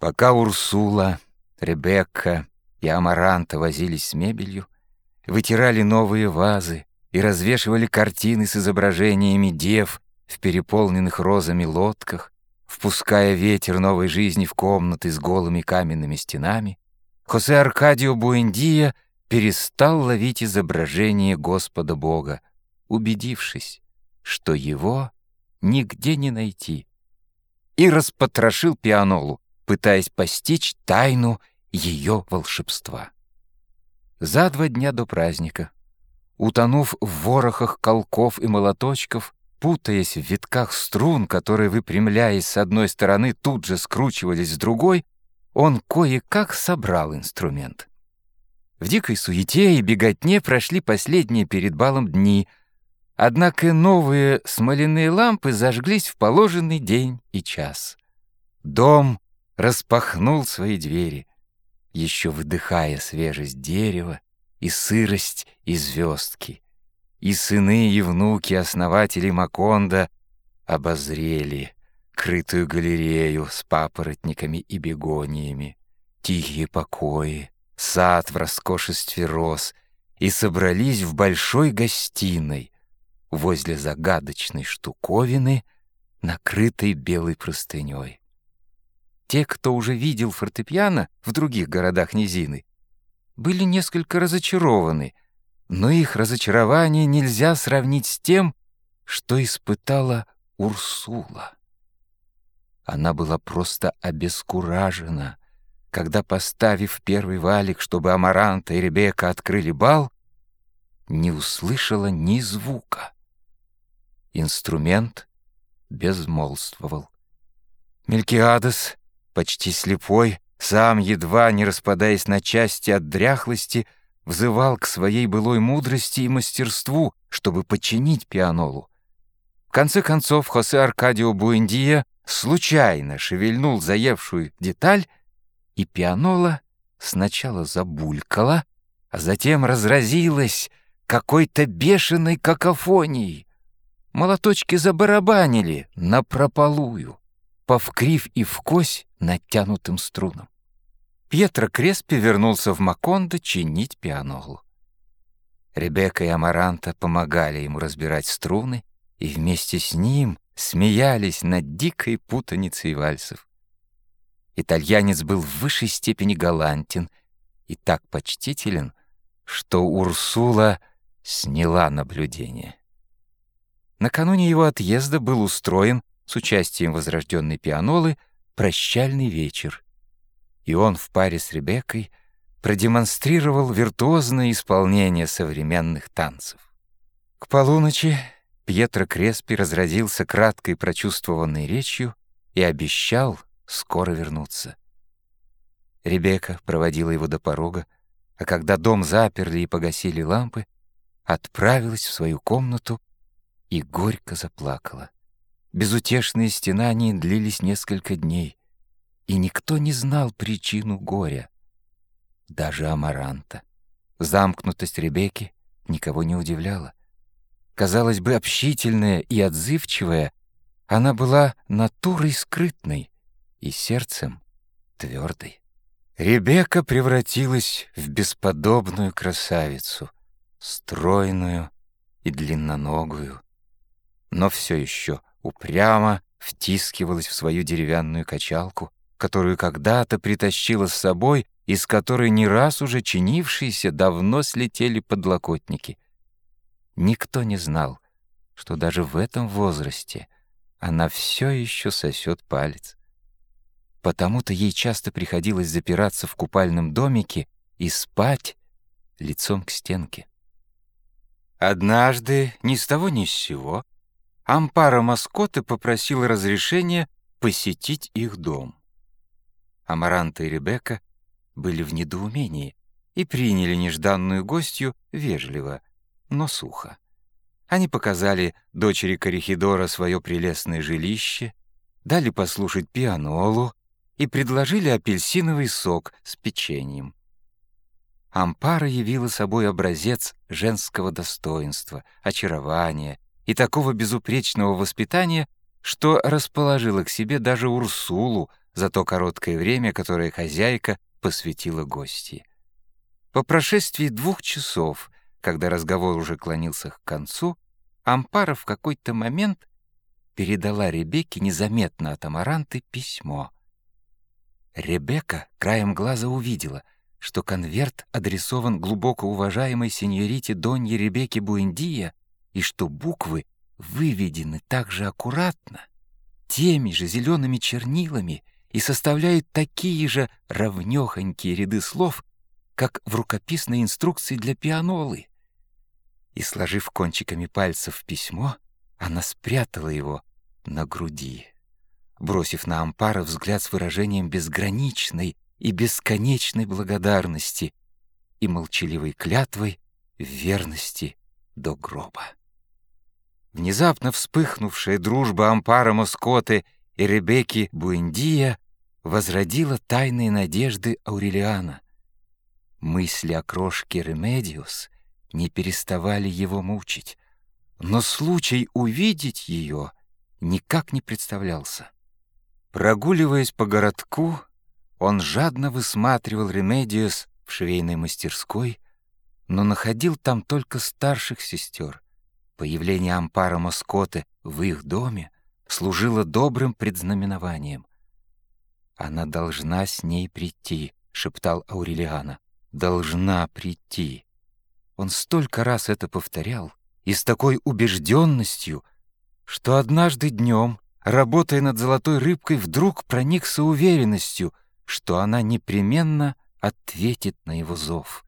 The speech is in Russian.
Пока Урсула, Ребекка и Амаранта возились с мебелью, вытирали новые вазы и развешивали картины с изображениями дев в переполненных розами лодках, впуская ветер новой жизни в комнаты с голыми каменными стенами, Хосе Аркадио Буэндия перестал ловить изображение Господа Бога, убедившись, что его нигде не найти, и распотрошил пианолу, пытаясь постичь тайну ее волшебства. За два дня до праздника, утонув в ворохах колков и молоточков, путаясь в витках струн, которые, выпрямляясь с одной стороны, тут же скручивались с другой, он кое-как собрал инструмент. В дикой суете и беготне прошли последние перед балом дни, однако новые смоляные лампы зажглись в положенный день и час. Дом распахнул свои двери, еще выдыхая свежесть дерева и сырость и звездки. И сыны и внуки основателей Маконда обозрели крытую галерею с папоротниками и бегониями, тихие покои, сад в роскошестве роз, и собрались в большой гостиной возле загадочной штуковины, накрытой белой простыней. Те, кто уже видел фортепиано в других городах низины, были несколько разочарованы, но их разочарование нельзя сравнить с тем, что испытала Урсула. Она была просто обескуражена, когда, поставив первый валик, чтобы Амаранта и Ребека открыли бал, не услышала ни звука. Инструмент безмолвствовал. Мелькиадес, почти слепой, сам, едва не распадаясь на части от дряхлости, взывал к своей былой мудрости и мастерству, чтобы починить пианолу. В конце концов, Хосе Аркадио Буэндия случайно шевельнул заевшую деталь, и пианола сначала забулькала, а затем разразилась какой-то бешеной какофонией. Молоточки забарабанили напропалую, повкрив и вкось натянутым струнам. Пьетро Креспи вернулся в Макондо чинить пианолу. Ребекка и Амаранта помогали ему разбирать струны, и вместе с ним смеялись над дикой путаницей вальсов. Итальянец был в высшей степени галантен и так почтителен, что Урсула сняла наблюдение. Накануне его отъезда был устроен с участием возрожденной пианолы прощальный вечер, и он в паре с Ребеккой продемонстрировал виртуозное исполнение современных танцев. К полуночи Пьетро Креспи разразился краткой прочувствованной речью и обещал скоро вернуться. Ребекка проводила его до порога, а когда дом заперли и погасили лампы, отправилась в свою комнату и горько заплакала. Безутешные стенания длились несколько дней, и никто не знал причину горя. Даже Амаранта. Замкнутость Ребекки никого не удивляла казалось бы, общительная и отзывчивая, она была натурой скрытной и сердцем твердой. Ребекка превратилась в бесподобную красавицу, стройную и длинноногую, но все еще упрямо втискивалась в свою деревянную качалку, которую когда-то притащила с собой, из которой не раз уже чинившиеся давно слетели подлокотники — Никто не знал, что даже в этом возрасте она все еще сосет палец. Потому-то ей часто приходилось запираться в купальном домике и спать лицом к стенке. Однажды, ни с того ни с сего, Ампара Маскоты попросила разрешения посетить их дом. Амаранта и Ребекка были в недоумении и приняли нежданную гостью вежливо — но сухо. Они показали дочери Корихидора свое прелестное жилище, дали послушать пианолу и предложили апельсиновый сок с печеньем. Ампара явила собой образец женского достоинства, очарования и такого безупречного воспитания, что расположила к себе даже Урсулу, за то короткое время, которое хозяйка посвятила гости. По прошествии двух часов, когда разговор уже клонился к концу, Ампара в какой-то момент передала Ребекке незаметно от Амаранты письмо. Ребекка краем глаза увидела, что конверт адресован глубоко уважаемой сеньорите Донье Ребекке Буэндия и что буквы выведены так же аккуратно, теми же зелеными чернилами и составляют такие же равнёхонькие ряды слов, как в рукописной инструкции для пианолы. И, сложив кончиками пальцев письмо, она спрятала его на груди, бросив на Ампара взгляд с выражением безграничной и бесконечной благодарности и молчаливой клятвой верности до гроба. Внезапно вспыхнувшая дружба Ампара Москоты и Ребекки Буэндия возродила тайные надежды Аурелиана. Мысли о крошке Ремедиус не переставали его мучить, но случай увидеть ее никак не представлялся. Прогуливаясь по городку, он жадно высматривал Ремедиус в швейной мастерской, но находил там только старших сестер — Появление Ампара Москоты в их доме служило добрым предзнаменованием. «Она должна с ней прийти», — шептал Аурелиана. «Должна прийти». Он столько раз это повторял и с такой убежденностью, что однажды днем, работая над золотой рыбкой, вдруг проникся уверенностью, что она непременно ответит на его зов.